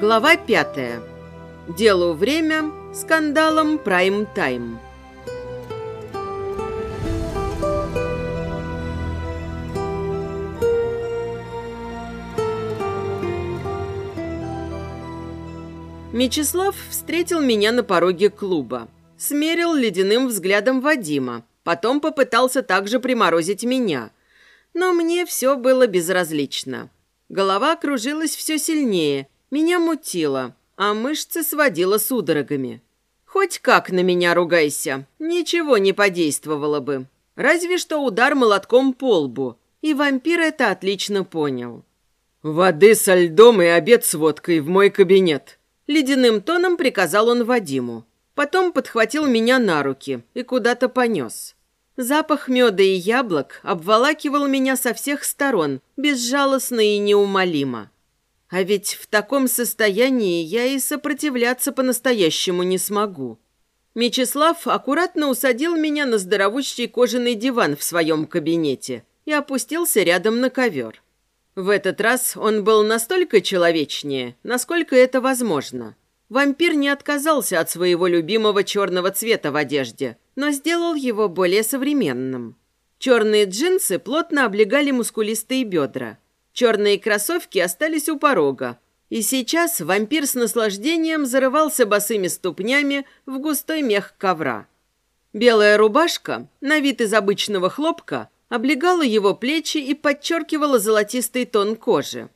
Глава пятая. Делу время, скандалом прайм-тайм. Мечислав встретил меня на пороге клуба. Смерил ледяным взглядом Вадима. Потом попытался также приморозить меня. Но мне все было безразлично. Голова кружилась все сильнее, меня мутило, а мышцы сводило судорогами. Хоть как на меня ругайся, ничего не подействовало бы. Разве что удар молотком по лбу. И вампир это отлично понял. «Воды со льдом и обед с водкой в мой кабинет», — ледяным тоном приказал он Вадиму. Потом подхватил меня на руки и куда-то понес. Запах меда и яблок обволакивал меня со всех сторон, безжалостно и неумолимо. А ведь в таком состоянии я и сопротивляться по-настоящему не смогу. Мечислав аккуратно усадил меня на здоровущий кожаный диван в своем кабинете и опустился рядом на ковер. В этот раз он был настолько человечнее, насколько это возможно. Вампир не отказался от своего любимого черного цвета в одежде, но сделал его более современным. Черные джинсы плотно облегали мускулистые бедра. Черные кроссовки остались у порога. И сейчас вампир с наслаждением зарывался босыми ступнями в густой мех ковра. Белая рубашка, на вид из обычного хлопка, облегала его плечи и подчеркивала золотистый тон кожи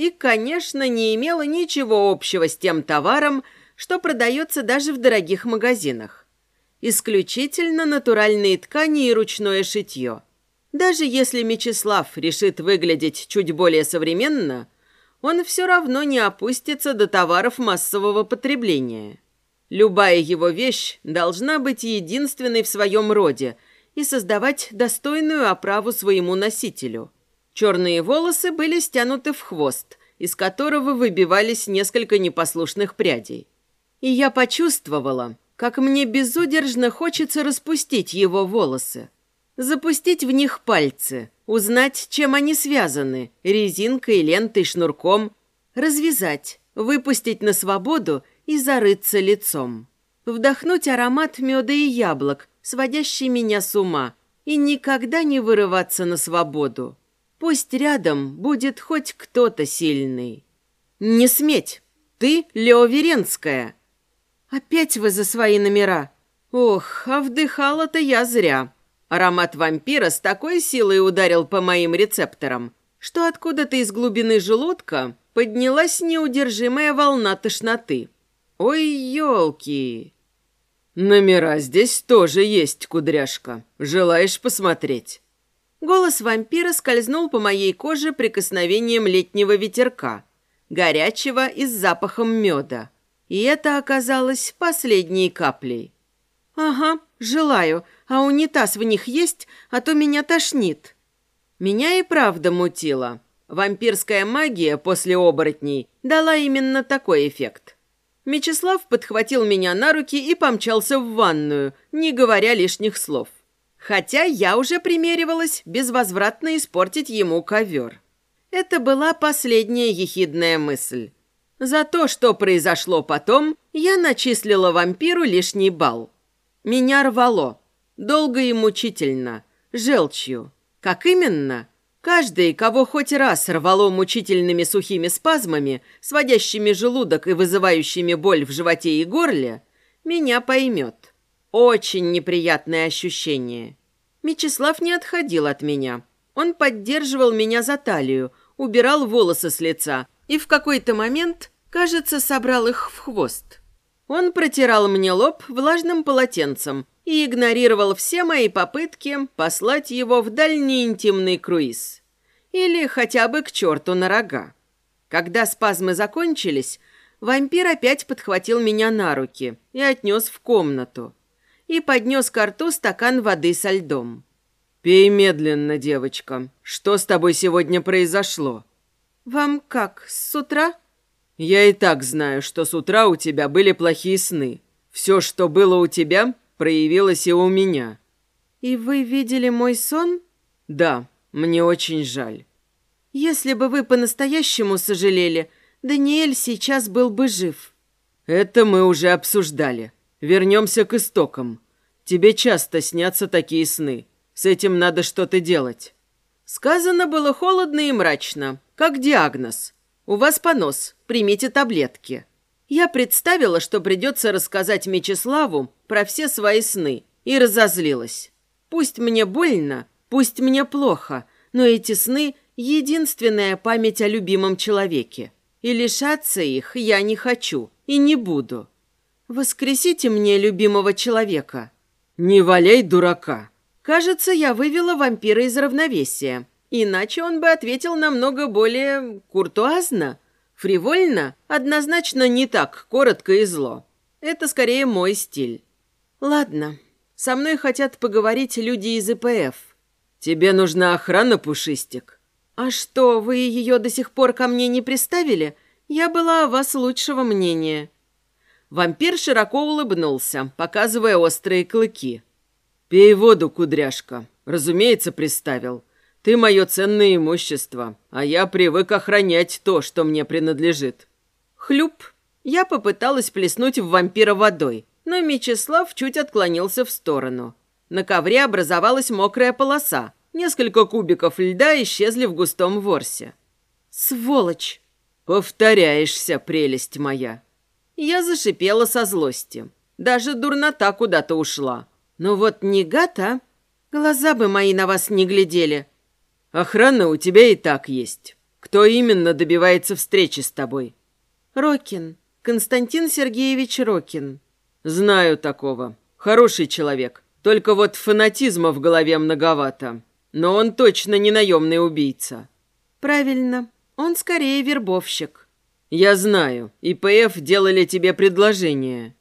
и, конечно, не имела ничего общего с тем товаром, что продается даже в дорогих магазинах. Исключительно натуральные ткани и ручное шитье. Даже если Мечислав решит выглядеть чуть более современно, он все равно не опустится до товаров массового потребления. Любая его вещь должна быть единственной в своем роде и создавать достойную оправу своему носителю – Черные волосы были стянуты в хвост, из которого выбивались несколько непослушных прядей. И я почувствовала, как мне безудержно хочется распустить его волосы, запустить в них пальцы, узнать, чем они связаны, резинкой, лентой, шнурком, развязать, выпустить на свободу и зарыться лицом. Вдохнуть аромат меда и яблок, сводящий меня с ума, и никогда не вырываться на свободу. Пусть рядом будет хоть кто-то сильный. Не сметь! Ты Лео Веренская. Опять вы за свои номера. Ох, а вдыхала-то я зря. Аромат вампира с такой силой ударил по моим рецепторам, что откуда-то из глубины желудка поднялась неудержимая волна тошноты. Ой, елки! Номера здесь тоже есть, кудряшка. Желаешь посмотреть? Голос вампира скользнул по моей коже прикосновением летнего ветерка, горячего и с запахом меда. И это оказалось последней каплей. «Ага, желаю, а унитаз в них есть, а то меня тошнит». Меня и правда мутило. Вампирская магия после оборотней дала именно такой эффект. Мечислав подхватил меня на руки и помчался в ванную, не говоря лишних слов. Хотя я уже примеривалась безвозвратно испортить ему ковер. Это была последняя ехидная мысль. За то, что произошло потом, я начислила вампиру лишний балл. Меня рвало. Долго и мучительно. Желчью. Как именно? Каждый, кого хоть раз рвало мучительными сухими спазмами, сводящими желудок и вызывающими боль в животе и горле, меня поймет. Очень неприятное ощущение. Мечислав не отходил от меня. Он поддерживал меня за талию, убирал волосы с лица и в какой-то момент, кажется, собрал их в хвост. Он протирал мне лоб влажным полотенцем и игнорировал все мои попытки послать его в дальний интимный круиз. Или хотя бы к черту на рога. Когда спазмы закончились, вампир опять подхватил меня на руки и отнес в комнату и поднес к рту стакан воды со льдом. «Пей медленно, девочка. Что с тобой сегодня произошло?» «Вам как, с утра?» «Я и так знаю, что с утра у тебя были плохие сны. Все, что было у тебя, проявилось и у меня». «И вы видели мой сон?» «Да, мне очень жаль». «Если бы вы по-настоящему сожалели, Даниэль сейчас был бы жив. Это мы уже обсуждали. Вернемся к истокам. Тебе часто снятся такие сны. С этим надо что-то делать. Сказано было холодно и мрачно, как диагноз. У вас понос, примите таблетки. Я представила, что придется рассказать Мечиславу про все свои сны, и разозлилась. Пусть мне больно, пусть мне плохо, но эти сны – единственная память о любимом человеке. И лишаться их я не хочу и не буду. Воскресите мне любимого человека. Не валяй дурака. Кажется, я вывела вампира из равновесия. Иначе он бы ответил намного более куртуазно. Фривольно, однозначно не так коротко и зло. Это скорее мой стиль. Ладно, со мной хотят поговорить люди из ИПФ. Тебе нужна охрана, Пушистик? А что, вы ее до сих пор ко мне не приставили? Я была о вас лучшего мнения. Вампир широко улыбнулся, показывая острые клыки. «Пей воду, кудряшка. Разумеется, приставил. Ты мое ценное имущество, а я привык охранять то, что мне принадлежит». Хлюп. Я попыталась плеснуть в вампира водой, но Мечислав чуть отклонился в сторону. На ковре образовалась мокрая полоса. Несколько кубиков льда исчезли в густом ворсе. «Сволочь!» «Повторяешься, прелесть моя!» Я зашипела со злости. Даже дурнота куда-то ушла. Ну вот не гад, а? Глаза бы мои на вас не глядели. Охрана у тебя и так есть. Кто именно добивается встречи с тобой? Рокин. Константин Сергеевич Рокин. Знаю такого. Хороший человек. Только вот фанатизма в голове многовато. Но он точно не наемный убийца. Правильно. Он скорее вербовщик. Я знаю. ИПФ делали тебе предложение.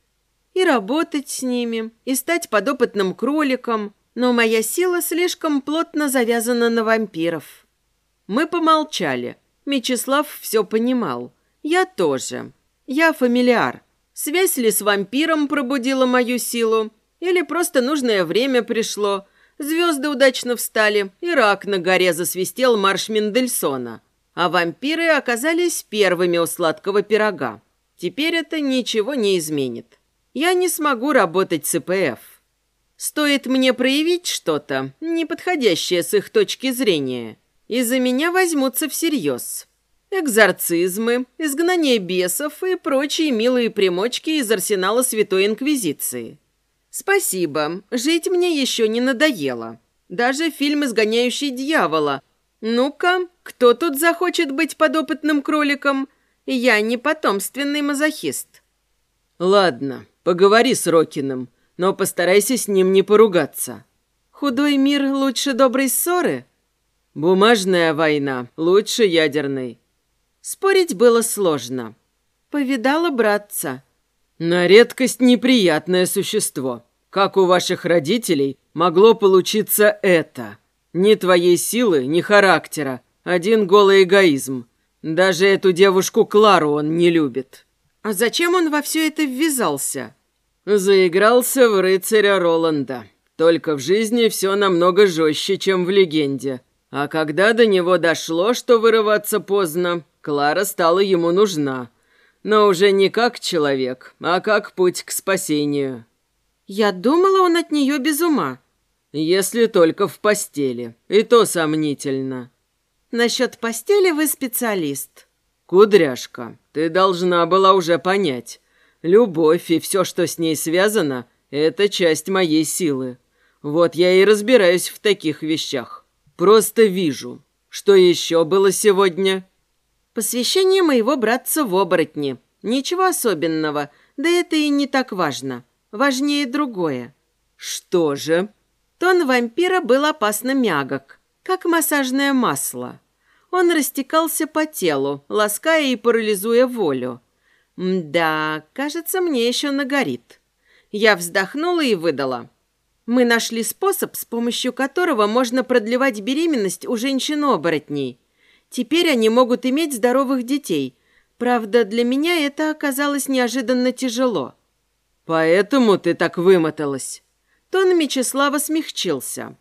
И работать с ними, и стать подопытным кроликом. Но моя сила слишком плотно завязана на вампиров. Мы помолчали. Мечислав все понимал. Я тоже. Я фамилиар. Связь ли с вампиром пробудила мою силу? Или просто нужное время пришло? Звезды удачно встали, и рак на горе засвистел марш Мендельсона. А вампиры оказались первыми у сладкого пирога. Теперь это ничего не изменит. Я не смогу работать с ИПФ. Стоит мне проявить что-то, неподходящее с их точки зрения, и за меня возьмутся всерьез. Экзорцизмы, изгнание бесов и прочие милые примочки из арсенала Святой Инквизиции. Спасибо, жить мне еще не надоело. Даже фильм «Изгоняющий дьявола». Ну-ка, кто тут захочет быть подопытным кроликом? Я не потомственный мазохист. Ладно, поговори с Рокиным, но постарайся с ним не поругаться. Худой мир лучше доброй ссоры? Бумажная война лучше ядерной. Спорить было сложно. Повидала братца. На редкость неприятное существо. Как у ваших родителей могло получиться это? Ни твоей силы, ни характера. Один голый эгоизм. Даже эту девушку Клару он не любит. А зачем он во все это ввязался? Заигрался в рыцаря Роланда. Только в жизни все намного жестче, чем в легенде. А когда до него дошло, что вырываться поздно, Клара стала ему нужна. Но уже не как человек, а как путь к спасению. Я думала, он от нее без ума. Если только в постели. И то сомнительно. Насчет постели вы специалист. Кудряшка, ты должна была уже понять. Любовь и все, что с ней связано, это часть моей силы. Вот я и разбираюсь в таких вещах. Просто вижу. Что еще было сегодня? Посвящение моего братца в оборотни. Ничего особенного, да это и не так важно. Важнее другое. Что же? Тон вампира был опасно мягок, как массажное масло. Он растекался по телу, лаская и парализуя волю. Да, кажется, мне еще нагорит. Я вздохнула и выдала. Мы нашли способ, с помощью которого можно продлевать беременность у женщин-оборотней. Теперь они могут иметь здоровых детей. Правда, для меня это оказалось неожиданно тяжело. Поэтому ты так вымоталась. Тон Мечислава смягчился.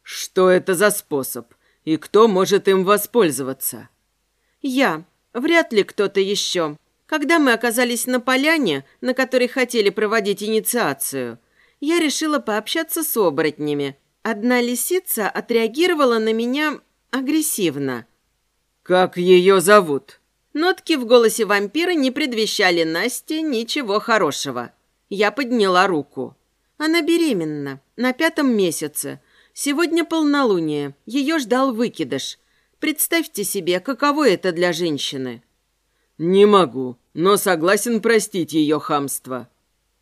Что это за способ? И кто может им воспользоваться? Я. Вряд ли кто-то еще. Когда мы оказались на поляне, на которой хотели проводить инициацию, я решила пообщаться с оборотнями. Одна лисица отреагировала на меня агрессивно. «Как ее зовут?» Нотки в голосе вампира не предвещали Насте ничего хорошего. Я подняла руку. Она беременна, на пятом месяце. Сегодня полнолуние, ее ждал выкидыш. Представьте себе, каково это для женщины. «Не могу, но согласен простить ее хамство».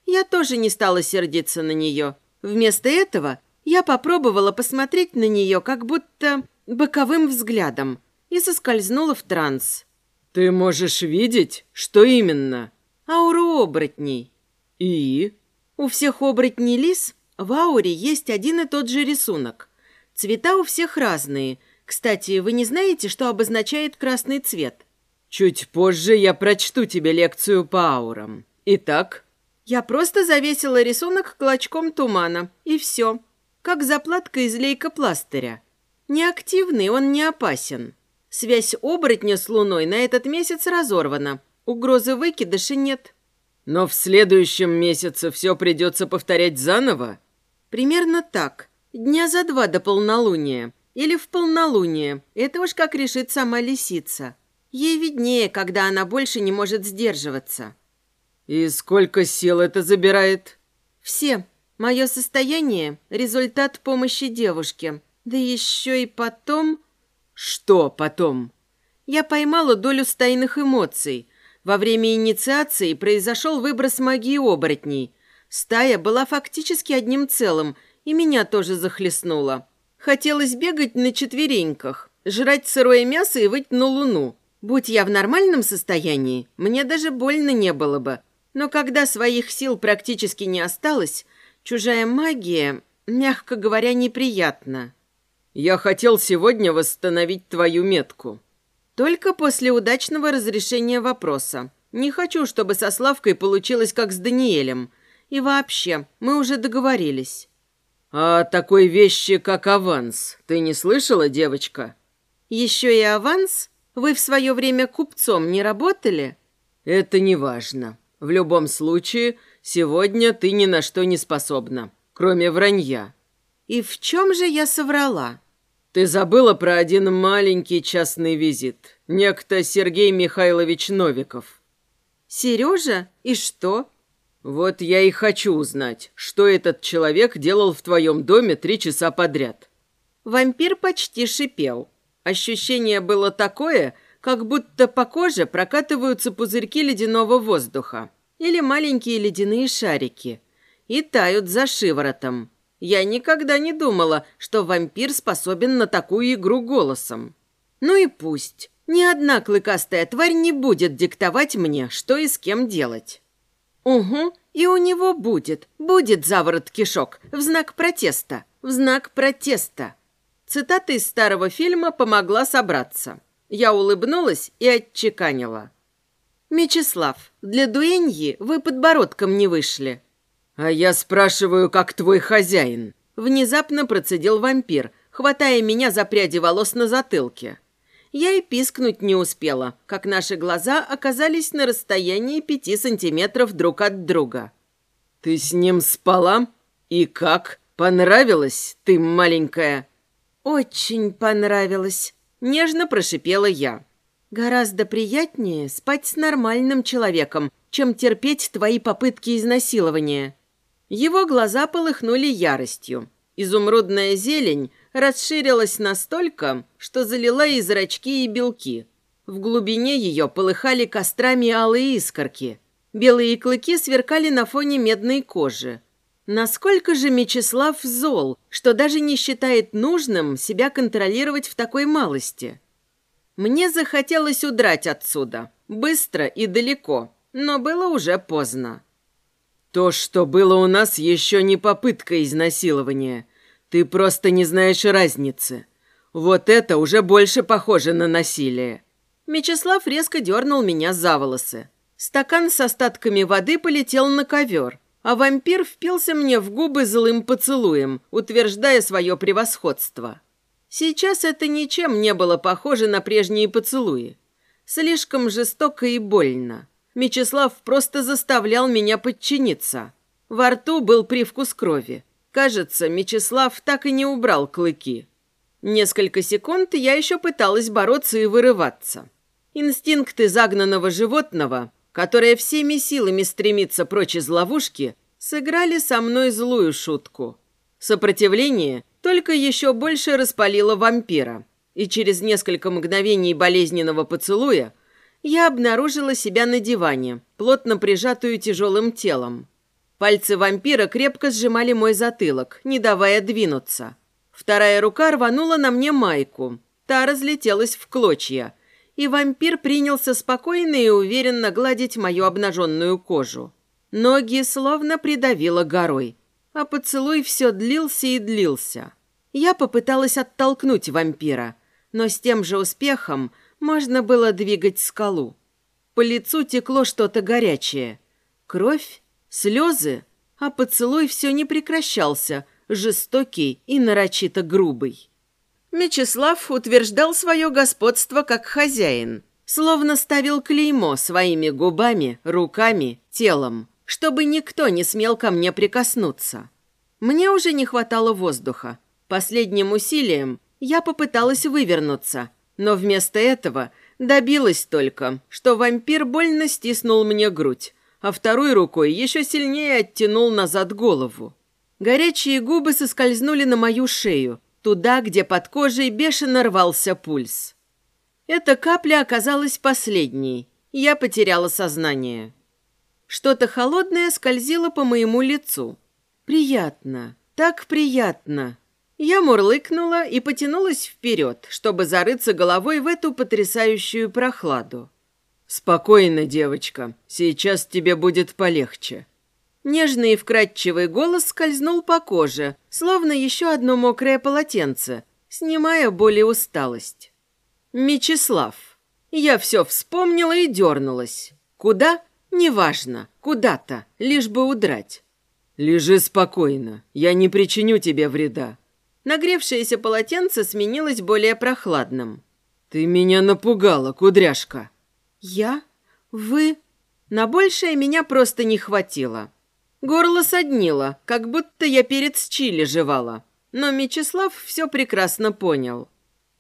Я тоже не стала сердиться на нее. Вместо этого я попробовала посмотреть на нее как будто боковым взглядом и соскользнула в транс. «Ты можешь видеть? Что именно?» «Ауру оборотней». «И?» «У всех оборотней лис в ауре есть один и тот же рисунок. Цвета у всех разные. Кстати, вы не знаете, что обозначает красный цвет?» Чуть позже я прочту тебе лекцию по аурам. Итак, я просто завесила рисунок клочком тумана, и все. Как заплатка из лейкопластыря. Неактивный, он не опасен. Связь оборотня с Луной на этот месяц разорвана. Угрозы выкидыша нет. Но в следующем месяце все придется повторять заново? Примерно так. Дня за два до полнолуния. Или в полнолуние. Это уж как решит сама лисица. Ей виднее, когда она больше не может сдерживаться. «И сколько сил это забирает?» «Все. Мое состояние – результат помощи девушке. Да еще и потом...» «Что потом?» «Я поймала долю стайных эмоций. Во время инициации произошел выброс магии оборотней. Стая была фактически одним целым, и меня тоже захлестнуло. Хотелось бегать на четвереньках, жрать сырое мясо и выть на луну. Будь я в нормальном состоянии, мне даже больно не было бы. Но когда своих сил практически не осталось, чужая магия, мягко говоря, неприятна. Я хотел сегодня восстановить твою метку. Только после удачного разрешения вопроса. Не хочу, чтобы со Славкой получилось как с Даниэлем. И вообще, мы уже договорились. А такой вещи, как аванс, ты не слышала, девочка? Еще и аванс? Вы в свое время купцом не работали?» «Это не важно. В любом случае, сегодня ты ни на что не способна, кроме вранья». «И в чем же я соврала?» «Ты забыла про один маленький частный визит. Некто Сергей Михайлович Новиков». «Сережа? И что?» «Вот я и хочу узнать, что этот человек делал в твоем доме три часа подряд». Вампир почти шипел. Ощущение было такое, как будто по коже прокатываются пузырьки ледяного воздуха или маленькие ледяные шарики и тают за шиворотом. Я никогда не думала, что вампир способен на такую игру голосом. Ну и пусть. Ни одна клыкастая тварь не будет диктовать мне, что и с кем делать. Угу, и у него будет, будет заворот кишок в знак протеста, в знак протеста. Цитата из старого фильма помогла собраться. Я улыбнулась и отчеканила. «Мечислав, для дуэньи вы подбородком не вышли». «А я спрашиваю, как твой хозяин?» Внезапно процедил вампир, хватая меня за пряди волос на затылке. Я и пискнуть не успела, как наши глаза оказались на расстоянии пяти сантиметров друг от друга. «Ты с ним спала? И как? Понравилось, ты маленькая?» «Очень понравилось», – нежно прошипела я. «Гораздо приятнее спать с нормальным человеком, чем терпеть твои попытки изнасилования». Его глаза полыхнули яростью. Изумрудная зелень расширилась настолько, что залила и зрачки, и белки. В глубине ее полыхали кострами алые искорки. Белые клыки сверкали на фоне медной кожи. Насколько же Мечислав зол, что даже не считает нужным себя контролировать в такой малости? Мне захотелось удрать отсюда, быстро и далеко, но было уже поздно. То, что было у нас, еще не попытка изнасилования. Ты просто не знаешь разницы. Вот это уже больше похоже на насилие. Мечислав резко дернул меня за волосы. Стакан с остатками воды полетел на ковер – а вампир впился мне в губы злым поцелуем, утверждая свое превосходство. Сейчас это ничем не было похоже на прежние поцелуи. Слишком жестоко и больно. Мечислав просто заставлял меня подчиниться. Во рту был привкус крови. Кажется, Мечислав так и не убрал клыки. Несколько секунд я еще пыталась бороться и вырываться. Инстинкты загнанного животного, которое всеми силами стремится прочь из ловушки, сыграли со мной злую шутку. Сопротивление только еще больше распалило вампира, и через несколько мгновений болезненного поцелуя я обнаружила себя на диване, плотно прижатую тяжелым телом. Пальцы вампира крепко сжимали мой затылок, не давая двинуться. Вторая рука рванула на мне майку. Та разлетелась в клочья, и вампир принялся спокойно и уверенно гладить мою обнаженную кожу. Ноги словно придавило горой, а поцелуй все длился и длился. Я попыталась оттолкнуть вампира, но с тем же успехом можно было двигать скалу. По лицу текло что-то горячее. Кровь, слезы, а поцелуй все не прекращался, жестокий и нарочито грубый. Мечислав утверждал свое господство как хозяин, словно ставил клеймо своими губами, руками, телом, чтобы никто не смел ко мне прикоснуться. Мне уже не хватало воздуха. Последним усилием я попыталась вывернуться, но вместо этого добилась только, что вампир больно стиснул мне грудь, а второй рукой еще сильнее оттянул назад голову. Горячие губы соскользнули на мою шею, туда, где под кожей бешено рвался пульс. Эта капля оказалась последней. Я потеряла сознание. Что-то холодное скользило по моему лицу. Приятно, так приятно. Я мурлыкнула и потянулась вперед, чтобы зарыться головой в эту потрясающую прохладу. «Спокойно, девочка, сейчас тебе будет полегче», Нежный и вкрадчивый голос скользнул по коже, словно еще одно мокрое полотенце, снимая боль и усталость. «Мечислав». Я все вспомнила и дернулась. Куда? Неважно. Куда-то, лишь бы удрать. «Лежи спокойно. Я не причиню тебе вреда». Нагревшееся полотенце сменилось более прохладным. «Ты меня напугала, кудряшка». «Я? Вы?» На большее меня просто не хватило. Горло соднило, как будто я перец чили жевала. Но Мечислав все прекрасно понял.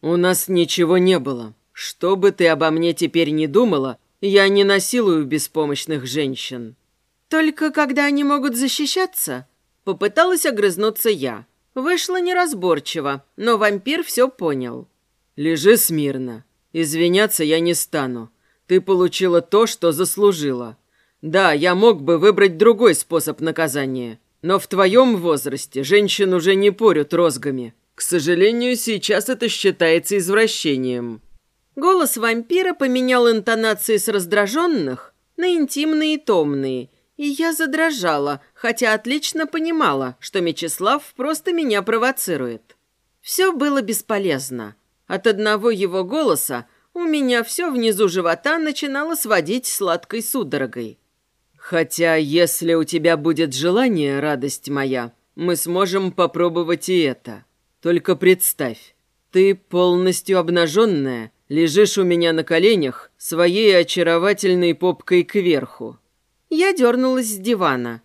«У нас ничего не было. Что бы ты обо мне теперь не думала, я не насилую беспомощных женщин». «Только когда они могут защищаться?» Попыталась огрызнуться я. Вышло неразборчиво, но вампир все понял. «Лежи смирно. Извиняться я не стану. Ты получила то, что заслужила. Да, я мог бы выбрать другой способ наказания, но в твоем возрасте женщин уже не порют розгами. К сожалению, сейчас это считается извращением». Голос вампира поменял интонации с раздраженных на интимные и томные, и я задрожала, хотя отлично понимала, что Мечислав просто меня провоцирует. Все было бесполезно. От одного его голоса у меня все внизу живота начинало сводить сладкой судорогой. Хотя, если у тебя будет желание, радость моя, мы сможем попробовать и это. Только представь, ты полностью обнаженная, лежишь у меня на коленях, своей очаровательной попкой кверху. Я дернулась с дивана.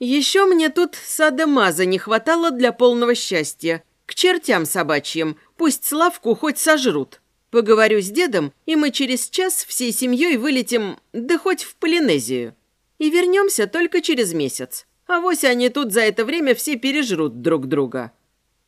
Еще мне тут садомаза не хватало для полного счастья. К чертям собачьим, пусть Славку хоть сожрут. Поговорю с дедом, и мы через час всей семьей вылетим, да хоть в Полинезию. И вернемся только через месяц. А вось они тут за это время все пережрут друг друга.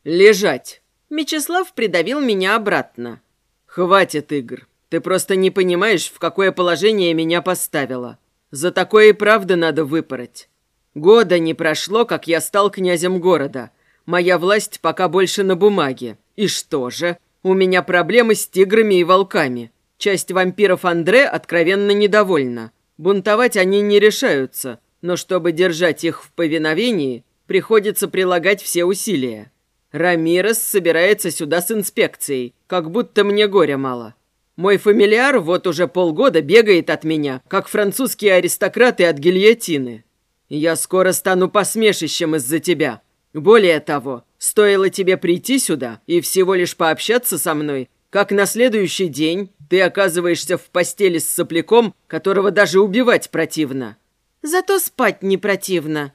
Лежать. Мечислав придавил меня обратно. Хватит игр. Ты просто не понимаешь, в какое положение меня поставило. За такое и правда надо выпороть. Года не прошло, как я стал князем города. Моя власть пока больше на бумаге. И что же? У меня проблемы с тиграми и волками. Часть вампиров Андре откровенно недовольна. Бунтовать они не решаются, но чтобы держать их в повиновении, приходится прилагать все усилия. Рамирес собирается сюда с инспекцией, как будто мне горя мало. Мой фамильяр вот уже полгода бегает от меня, как французские аристократы от гильотины. Я скоро стану посмешищем из-за тебя. Более того, стоило тебе прийти сюда и всего лишь пообщаться со мной, как на следующий день ты оказываешься в постели с сопляком, которого даже убивать противно. Зато спать не противно.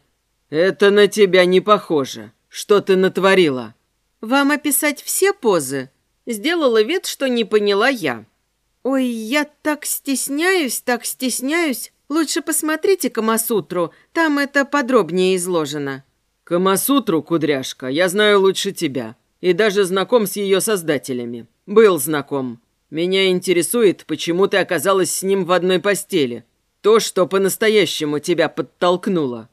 Это на тебя не похоже. Что ты натворила? Вам описать все позы? Сделала вид, что не поняла я. Ой, я так стесняюсь, так стесняюсь. Лучше посмотрите Камасутру, там это подробнее изложено. Камасутру, кудряшка, я знаю лучше тебя. И даже знаком с ее создателями. Был знаком. Меня интересует, почему ты оказалась с ним в одной постели. То, что по-настоящему тебя подтолкнуло.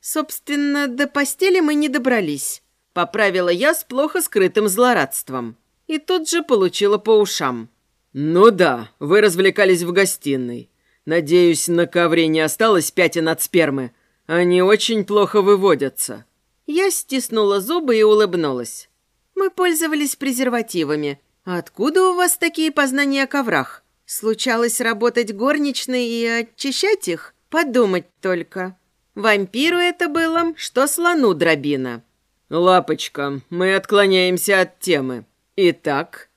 Собственно, до постели мы не добрались. Поправила я с плохо скрытым злорадством. И тут же получила по ушам. «Ну да, вы развлекались в гостиной. Надеюсь, на ковре не осталось пятен от спермы. Они очень плохо выводятся». Я стиснула зубы и улыбнулась. «Мы пользовались презервативами. Откуда у вас такие познания о коврах? Случалось работать горничной и очищать их? Подумать только. Вампиру это было, что слону дробина». «Лапочка, мы отклоняемся от темы. Итак...»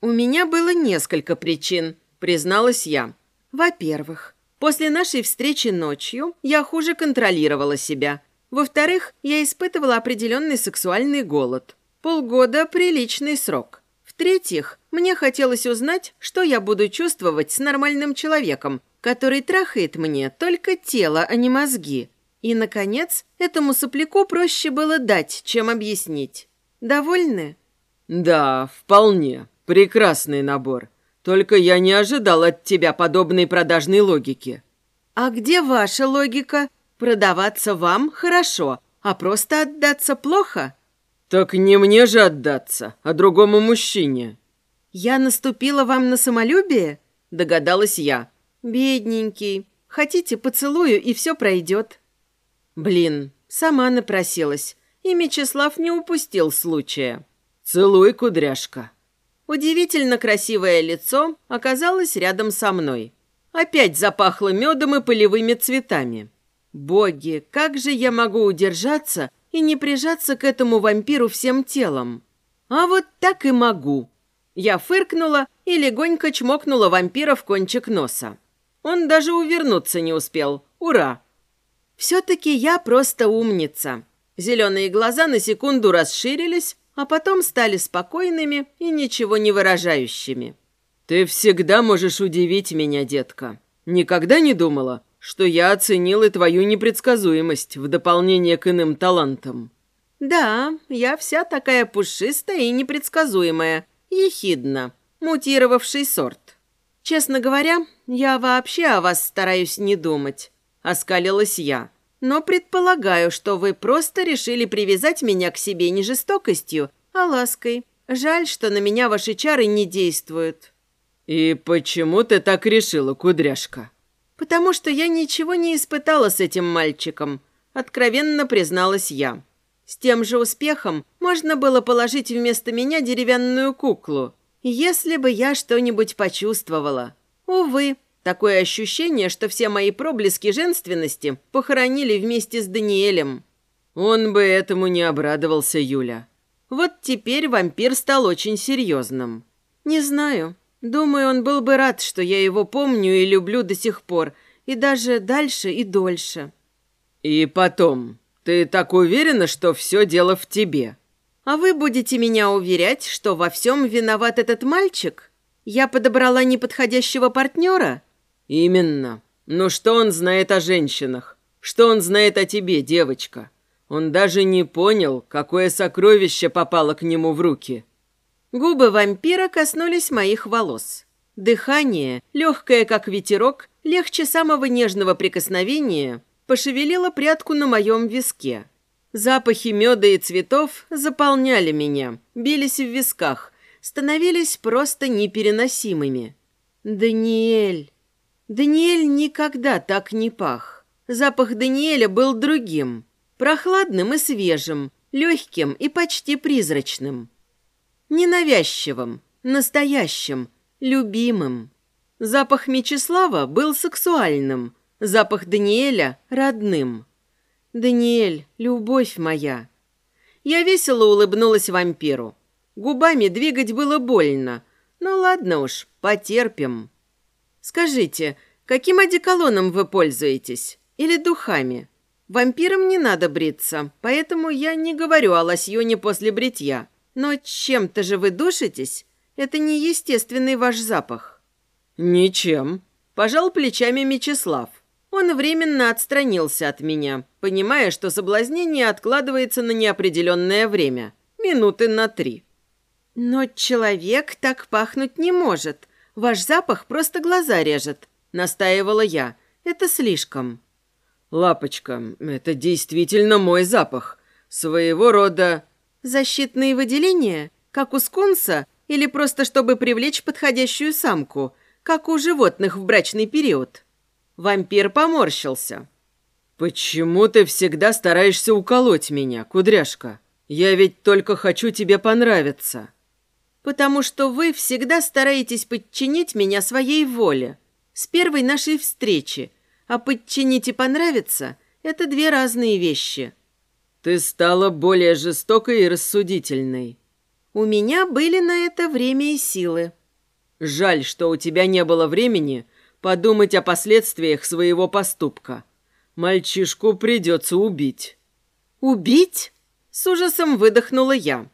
«У меня было несколько причин», — призналась я. «Во-первых, после нашей встречи ночью я хуже контролировала себя. Во-вторых, я испытывала определенный сексуальный голод. Полгода – приличный срок. В-третьих, мне хотелось узнать, что я буду чувствовать с нормальным человеком, который трахает мне только тело, а не мозги. И, наконец, этому сопляку проще было дать, чем объяснить. Довольны? Да, вполне. Прекрасный набор. Только я не ожидал от тебя подобной продажной логики. А где ваша логика? Продаваться вам хорошо, а просто отдаться плохо? Так не мне же отдаться, а другому мужчине. Я наступила вам на самолюбие? Догадалась я. Бедненький. Хотите, поцелую, и все пройдет. Блин, сама напросилась. И Мечислав не упустил случая. «Целуй, кудряшка». Удивительно красивое лицо оказалось рядом со мной. Опять запахло медом и полевыми цветами. Боги, как же я могу удержаться и не прижаться к этому вампиру всем телом? А вот так и могу. Я фыркнула и легонько чмокнула вампира в кончик носа. Он даже увернуться не успел. Ура! Все-таки я просто умница. Зеленые глаза на секунду расширились, а потом стали спокойными и ничего не выражающими. «Ты всегда можешь удивить меня, детка. Никогда не думала, что я оценил и твою непредсказуемость в дополнение к иным талантам». «Да, я вся такая пушистая и непредсказуемая, ехидна, мутировавший сорт. Честно говоря, я вообще о вас стараюсь не думать оскалилась я. «Но предполагаю, что вы просто решили привязать меня к себе не жестокостью, а лаской. Жаль, что на меня ваши чары не действуют». «И почему ты так решила, кудряшка?» «Потому что я ничего не испытала с этим мальчиком», — откровенно призналась я. С тем же успехом можно было положить вместо меня деревянную куклу, если бы я что-нибудь почувствовала. Увы, Такое ощущение, что все мои проблески женственности похоронили вместе с Даниэлем. Он бы этому не обрадовался, Юля. Вот теперь вампир стал очень серьезным. Не знаю. Думаю, он был бы рад, что я его помню и люблю до сих пор, и даже дальше и дольше. И потом, ты так уверена, что все дело в тебе? А вы будете меня уверять, что во всем виноват этот мальчик? Я подобрала неподходящего партнера? «Именно. Но что он знает о женщинах? Что он знает о тебе, девочка? Он даже не понял, какое сокровище попало к нему в руки». Губы вампира коснулись моих волос. Дыхание, легкое как ветерок, легче самого нежного прикосновения, пошевелило прядку на моем виске. Запахи меда и цветов заполняли меня, бились в висках, становились просто непереносимыми. «Даниэль!» Даниэль никогда так не пах. Запах Даниэля был другим, прохладным и свежим, легким и почти призрачным. Ненавязчивым, настоящим, любимым. Запах Мечислава был сексуальным, запах Даниэля – родным. «Даниэль, любовь моя!» Я весело улыбнулась вампиру. Губами двигать было больно, Ну ладно уж, потерпим. Скажите, каким одеколоном вы пользуетесь? Или духами? Вампирам не надо бриться, поэтому я не говорю о лосьоне после бритья. Но чем-то же вы душитесь? Это не естественный ваш запах. Ничем. Пожал плечами Мечислав. Он временно отстранился от меня, понимая, что соблазнение откладывается на неопределенное время. Минуты на три. «Но человек так пахнуть не может. Ваш запах просто глаза режет», — настаивала я. «Это слишком». «Лапочка, это действительно мой запах. Своего рода...» «Защитные выделения? Как у скунса? Или просто чтобы привлечь подходящую самку? Как у животных в брачный период?» Вампир поморщился. «Почему ты всегда стараешься уколоть меня, кудряшка? Я ведь только хочу тебе понравиться». «Потому что вы всегда стараетесь подчинить меня своей воле. С первой нашей встречи. А подчинить и понравиться – это две разные вещи». «Ты стала более жестокой и рассудительной». «У меня были на это время и силы». «Жаль, что у тебя не было времени подумать о последствиях своего поступка. Мальчишку придется убить». «Убить?» – с ужасом выдохнула я.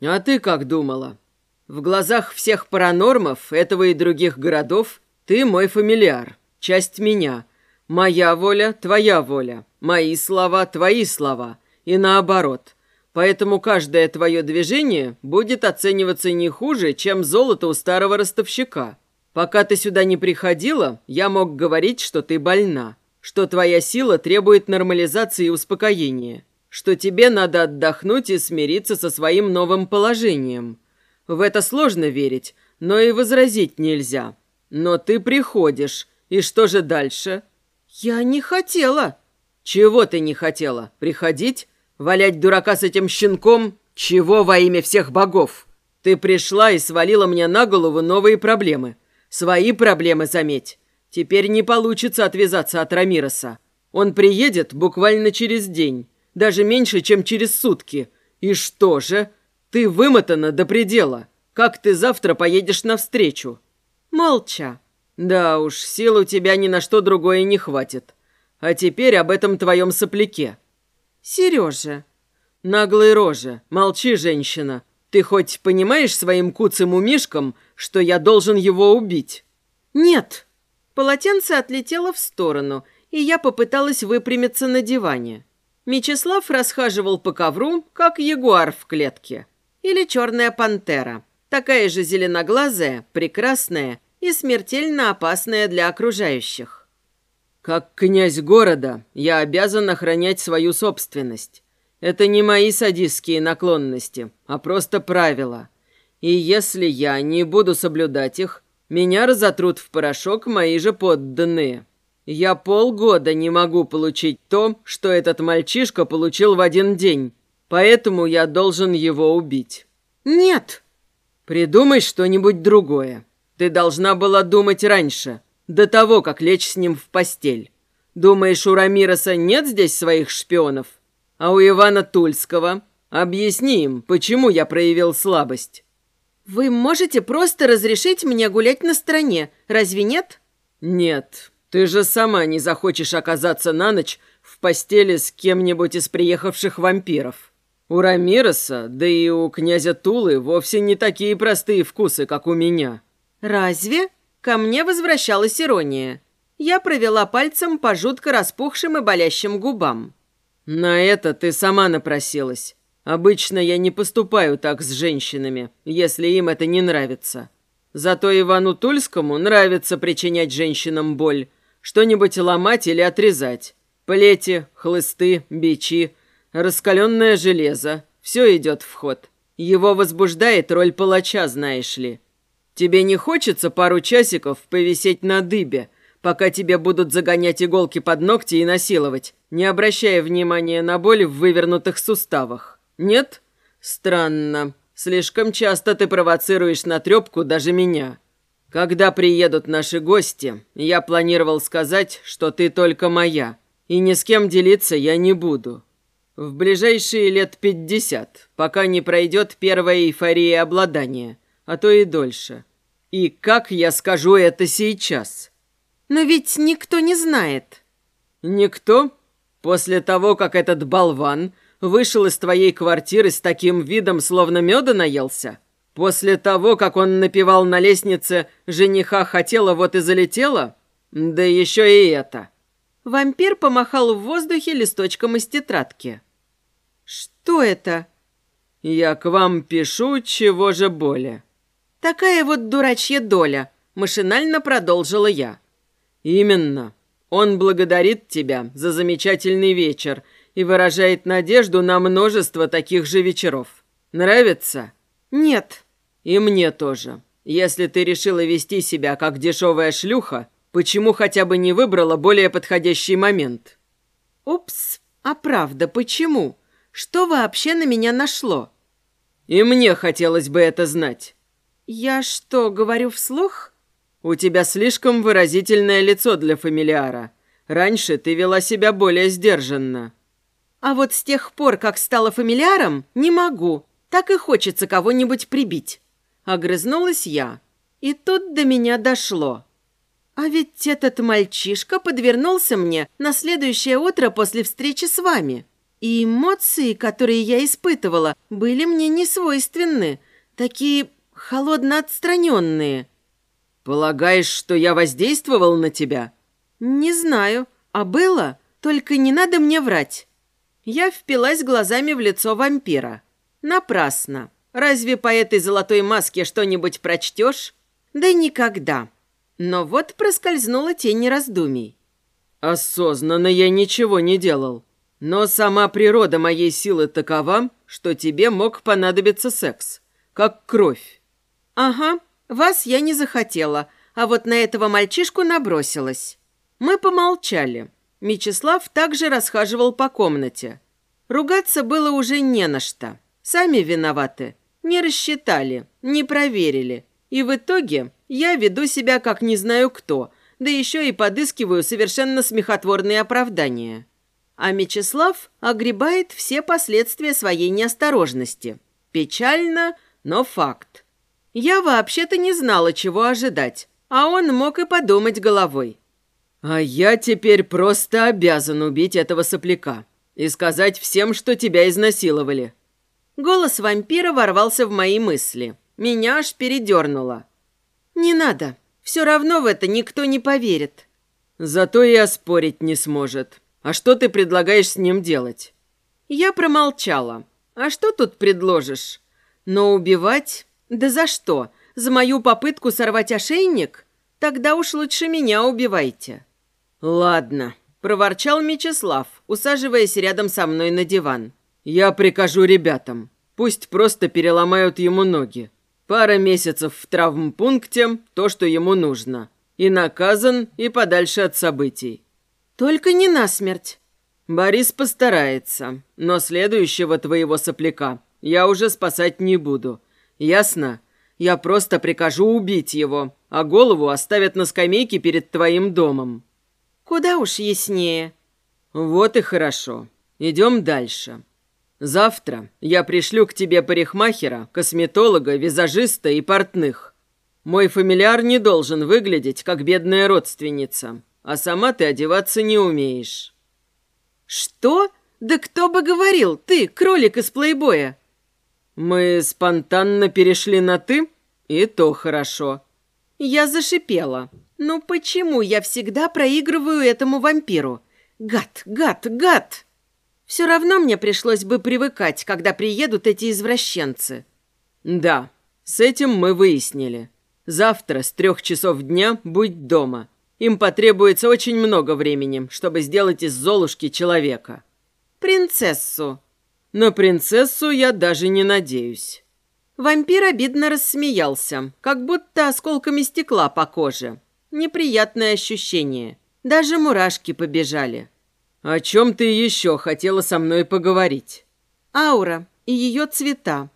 «А ты как думала? В глазах всех паранормов этого и других городов ты мой фамильяр, часть меня. Моя воля – твоя воля, мои слова – твои слова, и наоборот. Поэтому каждое твое движение будет оцениваться не хуже, чем золото у старого ростовщика». Пока ты сюда не приходила, я мог говорить, что ты больна, что твоя сила требует нормализации и успокоения, что тебе надо отдохнуть и смириться со своим новым положением. В это сложно верить, но и возразить нельзя. Но ты приходишь, и что же дальше? Я не хотела. Чего ты не хотела? Приходить? Валять дурака с этим щенком? Чего во имя всех богов? Ты пришла и свалила мне на голову новые проблемы – Свои проблемы заметь. Теперь не получится отвязаться от Рамироса. Он приедет буквально через день, даже меньше, чем через сутки. И что же? Ты вымотана до предела. Как ты завтра поедешь навстречу? Молча. Да уж, сил у тебя ни на что другое не хватит. А теперь об этом твоем сопляке. Сережа. Наглый рожа. Молчи, женщина. Ты хоть понимаешь своим куцым умишкам, что я должен его убить?» «Нет». Полотенце отлетело в сторону, и я попыталась выпрямиться на диване. Мечислав расхаживал по ковру, как ягуар в клетке. Или черная пантера. Такая же зеленоглазая, прекрасная и смертельно опасная для окружающих. «Как князь города, я обязан охранять свою собственность. Это не мои садистские наклонности, а просто правила. И если я не буду соблюдать их, меня разотрут в порошок мои же подданные. Я полгода не могу получить то, что этот мальчишка получил в один день, поэтому я должен его убить». «Нет!» «Придумай что-нибудь другое. Ты должна была думать раньше, до того, как лечь с ним в постель. Думаешь, у Рамироса нет здесь своих шпионов? А у Ивана Тульского? Объясни им, почему я проявил слабость». «Вы можете просто разрешить мне гулять на стороне, разве нет?» «Нет. Ты же сама не захочешь оказаться на ночь в постели с кем-нибудь из приехавших вампиров. У Рамироса, да и у князя Тулы вовсе не такие простые вкусы, как у меня». «Разве?» Ко мне возвращалась ирония. Я провела пальцем по жутко распухшим и болящим губам. «На это ты сама напросилась. Обычно я не поступаю так с женщинами, если им это не нравится. Зато Ивану Тульскому нравится причинять женщинам боль, что-нибудь ломать или отрезать. Плети, хлысты, бичи, раскаленное железо – все идет в ход. Его возбуждает роль палача, знаешь ли. Тебе не хочется пару часиков повисеть на дыбе, пока тебе будут загонять иголки под ногти и насиловать, не обращая внимания на боль в вывернутых суставах? Нет? Странно. Слишком часто ты провоцируешь на трёпку даже меня. Когда приедут наши гости, я планировал сказать, что ты только моя, и ни с кем делиться я не буду. В ближайшие лет пятьдесят, пока не пройдет первая эйфория обладания, а то и дольше. И как я скажу это сейчас? Но ведь никто не знает. Никто? После того, как этот болван вышел из твоей квартиры с таким видом, словно меда наелся? После того, как он напевал на лестнице «Жениха хотела, вот и залетела»? Да еще и это. Вампир помахал в воздухе листочком из тетрадки. «Что это?» «Я к вам пишу, чего же более». «Такая вот дурачья доля», — машинально продолжила я. «Именно. Он благодарит тебя за замечательный вечер и выражает надежду на множество таких же вечеров. Нравится?» «Нет». «И мне тоже. Если ты решила вести себя как дешевая шлюха, почему хотя бы не выбрала более подходящий момент?» «Упс, а правда, почему? Что вообще на меня нашло?» «И мне хотелось бы это знать». «Я что, говорю вслух?» «У тебя слишком выразительное лицо для фамилиара. Раньше ты вела себя более сдержанно». «А вот с тех пор, как стала фамилиаром, не могу. Так и хочется кого-нибудь прибить». Огрызнулась я. И тут до меня дошло. А ведь этот мальчишка подвернулся мне на следующее утро после встречи с вами. И эмоции, которые я испытывала, были мне не свойственны. Такие холодно отстраненные. «Полагаешь, что я воздействовал на тебя?» «Не знаю. А было? Только не надо мне врать». Я впилась глазами в лицо вампира. Напрасно. Разве по этой золотой маске что-нибудь прочтешь? Да никогда. Но вот проскользнула тень раздумий. «Осознанно я ничего не делал. Но сама природа моей силы такова, что тебе мог понадобиться секс. Как кровь. «Ага, вас я не захотела, а вот на этого мальчишку набросилась». Мы помолчали. Мечислав также расхаживал по комнате. Ругаться было уже не на что. Сами виноваты. Не рассчитали, не проверили. И в итоге я веду себя как не знаю кто, да еще и подыскиваю совершенно смехотворные оправдания. А Мечислав огребает все последствия своей неосторожности. Печально, но факт. Я вообще-то не знала, чего ожидать, а он мог и подумать головой. «А я теперь просто обязан убить этого сопляка и сказать всем, что тебя изнасиловали». Голос вампира ворвался в мои мысли. Меня аж передернуло. «Не надо. Все равно в это никто не поверит». «Зато и оспорить не сможет. А что ты предлагаешь с ним делать?» Я промолчала. «А что тут предложишь? Но убивать «Да за что? За мою попытку сорвать ошейник? Тогда уж лучше меня убивайте». «Ладно», – проворчал Мечислав, усаживаясь рядом со мной на диван. «Я прикажу ребятам. Пусть просто переломают ему ноги. Пара месяцев в травмпункте – то, что ему нужно. И наказан, и подальше от событий». «Только не насмерть». «Борис постарается, но следующего твоего сопляка я уже спасать не буду. Ясно? Я просто прикажу убить его, а голову оставят на скамейке перед твоим домом». «Куда уж яснее». «Вот и хорошо. Идем дальше. Завтра я пришлю к тебе парикмахера, косметолога, визажиста и портных. Мой фамильяр не должен выглядеть, как бедная родственница, а сама ты одеваться не умеешь». «Что? Да кто бы говорил, ты, кролик из плейбоя!» Мы спонтанно перешли на «ты», и то хорошо. Я зашипела. Ну почему я всегда проигрываю этому вампиру? Гад, гад, гад! Все равно мне пришлось бы привыкать, когда приедут эти извращенцы. Да, с этим мы выяснили. Завтра с трех часов дня будь дома. Им потребуется очень много времени, чтобы сделать из Золушки человека. Принцессу. На принцессу я даже не надеюсь». Вампир обидно рассмеялся, как будто осколками стекла по коже. Неприятное ощущение. Даже мурашки побежали. «О чем ты еще хотела со мной поговорить?» «Аура и ее цвета».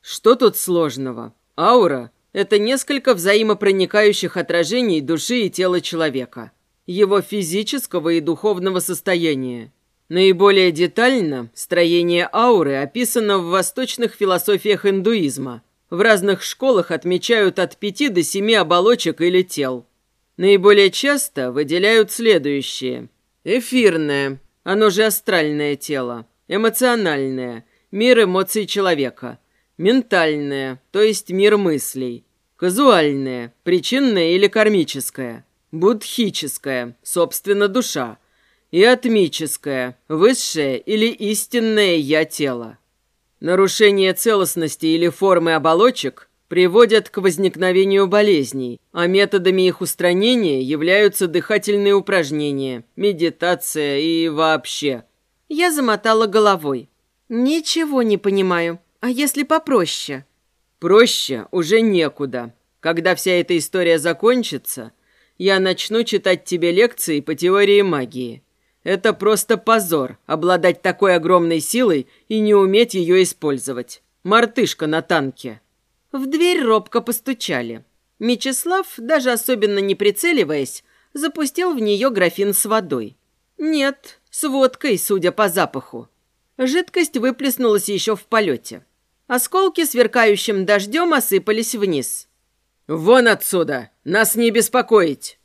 «Что тут сложного? Аура – это несколько взаимопроникающих отражений души и тела человека, его физического и духовного состояния. Наиболее детально строение ауры описано в восточных философиях индуизма, В разных школах отмечают от пяти до семи оболочек или тел. Наиболее часто выделяют следующие. Эфирное, оно же астральное тело. Эмоциональное, мир эмоций человека. Ментальное, то есть мир мыслей. Казуальное, причинное или кармическое. Будхическое, собственно, душа. И атмическое, высшее или истинное я тело. Нарушение целостности или формы оболочек приводят к возникновению болезней, а методами их устранения являются дыхательные упражнения, медитация и вообще. Я замотала головой. Ничего не понимаю. А если попроще? Проще уже некуда. Когда вся эта история закончится, я начну читать тебе лекции по теории магии. Это просто позор – обладать такой огромной силой и не уметь ее использовать. Мартышка на танке. В дверь робко постучали. Мечислав, даже особенно не прицеливаясь, запустил в нее графин с водой. Нет, с водкой, судя по запаху. Жидкость выплеснулась еще в полете. Осколки сверкающим дождем осыпались вниз. «Вон отсюда! Нас не беспокоить!»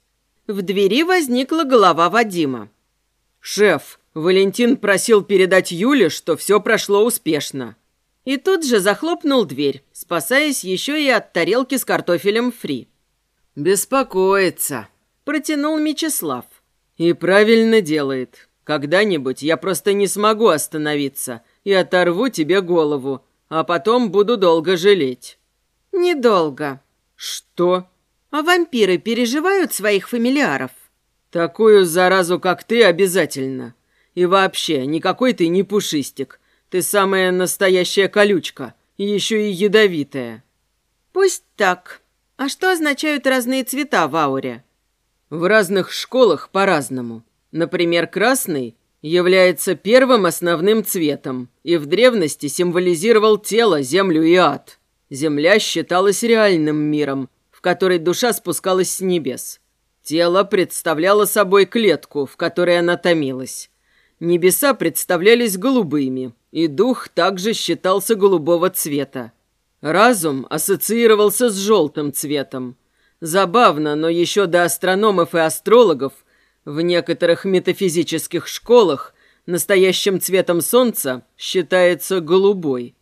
В двери возникла голова Вадима. «Шеф, Валентин просил передать Юле, что все прошло успешно». И тут же захлопнул дверь, спасаясь еще и от тарелки с картофелем фри. «Беспокоится», — протянул Мечислав. «И правильно делает. Когда-нибудь я просто не смогу остановиться и оторву тебе голову, а потом буду долго жалеть». «Недолго». «Что?» «А вампиры переживают своих фамилиаров?» Такую заразу, как ты, обязательно. И вообще, никакой ты не пушистик. Ты самая настоящая колючка, еще и ядовитая. Пусть так. А что означают разные цвета в ауре? В разных школах по-разному. Например, красный является первым основным цветом и в древности символизировал тело, землю и ад. Земля считалась реальным миром, в который душа спускалась с небес. Тело представляло собой клетку, в которой она томилась. Небеса представлялись голубыми, и дух также считался голубого цвета. Разум ассоциировался с желтым цветом. Забавно, но еще до астрономов и астрологов в некоторых метафизических школах настоящим цветом Солнца считается голубой.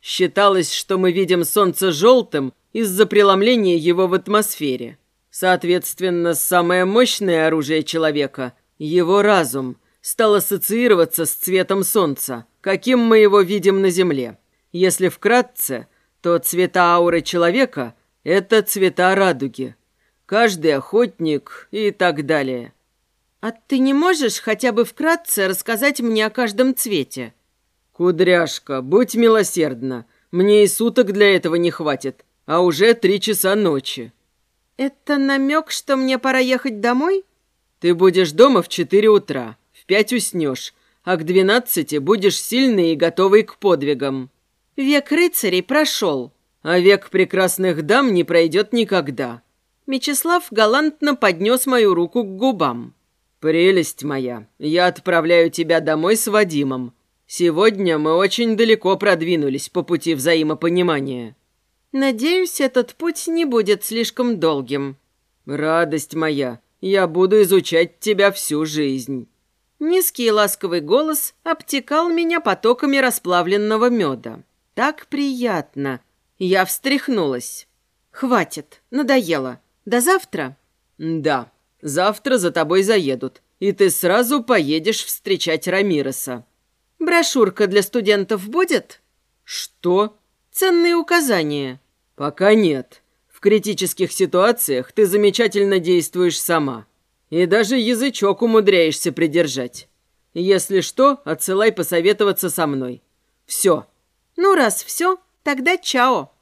Считалось, что мы видим Солнце желтым из-за преломления его в атмосфере. Соответственно, самое мощное оружие человека, его разум, стал ассоциироваться с цветом солнца, каким мы его видим на Земле. Если вкратце, то цвета ауры человека – это цвета радуги. Каждый охотник и так далее. А ты не можешь хотя бы вкратце рассказать мне о каждом цвете? Кудряшка, будь милосердна. Мне и суток для этого не хватит, а уже три часа ночи. «Это намек, что мне пора ехать домой?» «Ты будешь дома в четыре утра, в пять уснешь, а к двенадцати будешь сильный и готовый к подвигам». «Век рыцарей прошел». «А век прекрасных дам не пройдет никогда». Мечислав галантно поднес мою руку к губам. «Прелесть моя, я отправляю тебя домой с Вадимом. Сегодня мы очень далеко продвинулись по пути взаимопонимания». Надеюсь, этот путь не будет слишком долгим. Радость моя, я буду изучать тебя всю жизнь. Низкий ласковый голос обтекал меня потоками расплавленного меда. Так приятно. Я встряхнулась. Хватит, надоело. До завтра? Да, завтра за тобой заедут, и ты сразу поедешь встречать Рамиреса. Брошюрка для студентов будет? Что? Ценные указания. «Пока нет. В критических ситуациях ты замечательно действуешь сама. И даже язычок умудряешься придержать. Если что, отсылай посоветоваться со мной. Все». «Ну, раз все, тогда чао».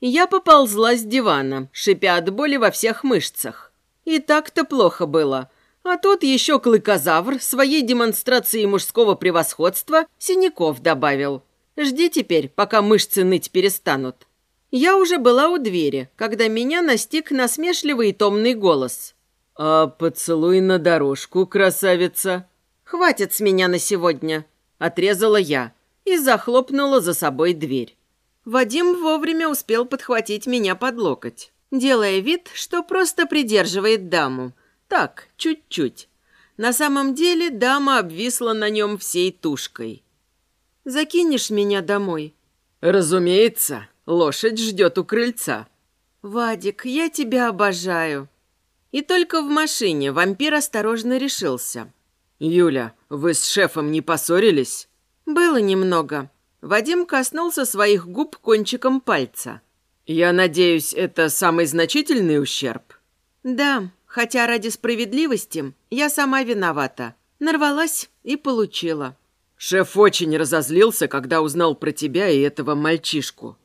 Я поползла с дивана, шипя от боли во всех мышцах. И так-то плохо было. А тут еще клыкозавр своей демонстрацией мужского превосходства синяков добавил. Жди теперь, пока мышцы ныть перестанут. Я уже была у двери, когда меня настиг насмешливый и томный голос. «А поцелуй на дорожку, красавица!» «Хватит с меня на сегодня!» – отрезала я и захлопнула за собой дверь. Вадим вовремя успел подхватить меня под локоть, делая вид, что просто придерживает даму. Так, чуть-чуть. На самом деле дама обвисла на нем всей тушкой. «Закинешь меня домой?» «Разумеется, лошадь ждет у крыльца». «Вадик, я тебя обожаю». И только в машине вампир осторожно решился. «Юля, вы с шефом не поссорились?» «Было немного». Вадим коснулся своих губ кончиком пальца. «Я надеюсь, это самый значительный ущерб?» «Да, хотя ради справедливости я сама виновата. Нарвалась и получила». «Шеф очень разозлился, когда узнал про тебя и этого мальчишку».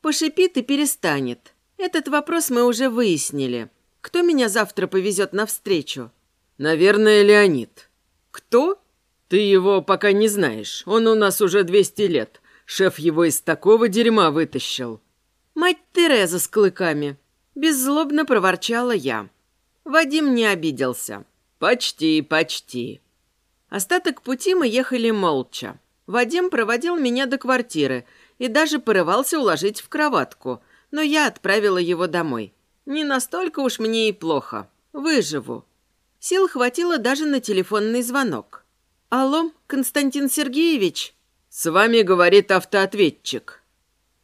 «Пошипит и перестанет. Этот вопрос мы уже выяснили. Кто меня завтра повезет навстречу?» «Наверное, Леонид». «Кто?» «Ты его пока не знаешь. Он у нас уже 200 лет. Шеф его из такого дерьма вытащил». «Мать Тереза с клыками!» Беззлобно проворчала я. Вадим не обиделся. «Почти, почти». Остаток пути мы ехали молча. Вадим проводил меня до квартиры и даже порывался уложить в кроватку, но я отправила его домой. Не настолько уж мне и плохо. Выживу. Сил хватило даже на телефонный звонок. «Алло, Константин Сергеевич?» «С вами говорит автоответчик».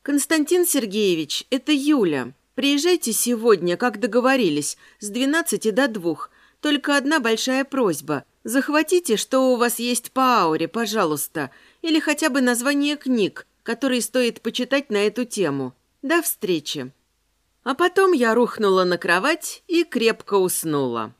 «Константин Сергеевич, это Юля. Приезжайте сегодня, как договорились, с 12 до 2. Только одна большая просьба. Захватите, что у вас есть по ауре, пожалуйста, или хотя бы название книг, которые стоит почитать на эту тему. До встречи». А потом я рухнула на кровать и крепко уснула.